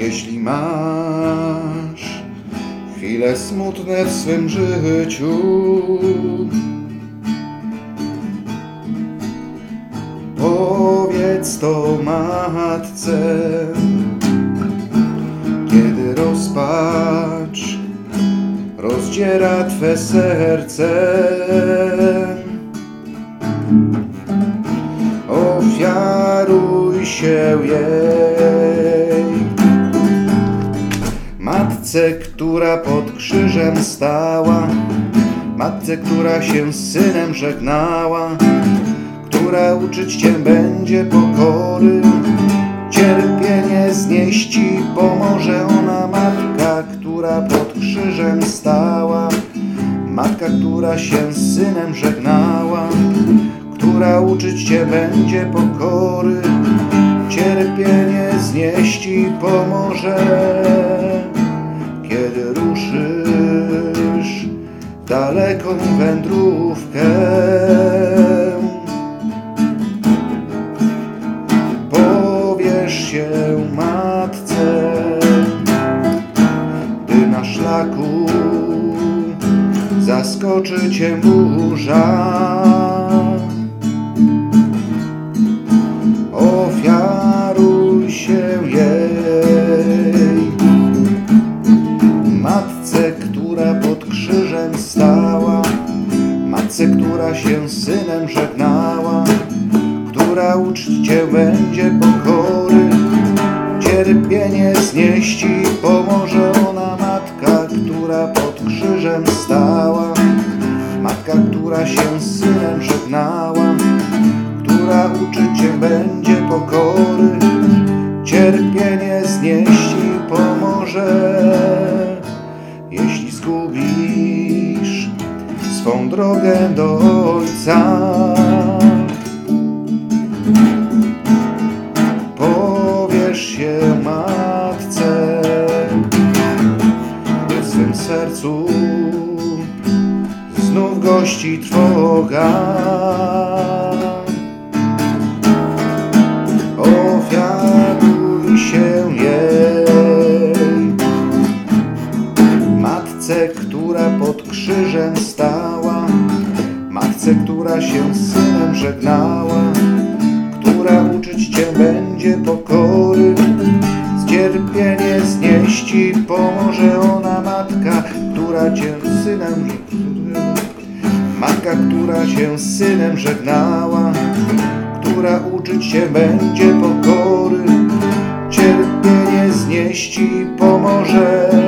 Jeśli masz chwile smutne w swym życiu, powiedz to matce, kiedy rozpacz rozdziera twe serce. Ofiaruj się jej. Matce, która pod krzyżem stała, matce, która się z synem żegnała, która uczyć cię będzie pokory, cierpienie znieść ci pomoże ona matka, która pod krzyżem stała, matka, która się z synem żegnała, która uczyć cię będzie pokory, cierpienie znieść i pomoże, daleką wędrówkę. Powiesz się matce, gdy na szlaku zaskoczy cię burza. Synem żegnała, która uczyć cię będzie pokory, cierpienie znieść i pomoże ona matka, która pod krzyżem stała, matka, która się z synem żegnała, która uczyć cię będzie pokory, cierpienie znieść i pomoże, jeśli zgubisz swą drogę do Ojca. Powiesz się matce, w swym sercu znów gości trwoga. Ofiaruj się jej, matce, która pod krzyżem stała, matce, która się z synem żegnała, która uczyć cię będzie pokory, cierpienie znieść i pomoże ona matka, która cię z synem Matka, która się z synem żegnała, która uczyć się będzie pokory, cierpienie znieść i pomoże.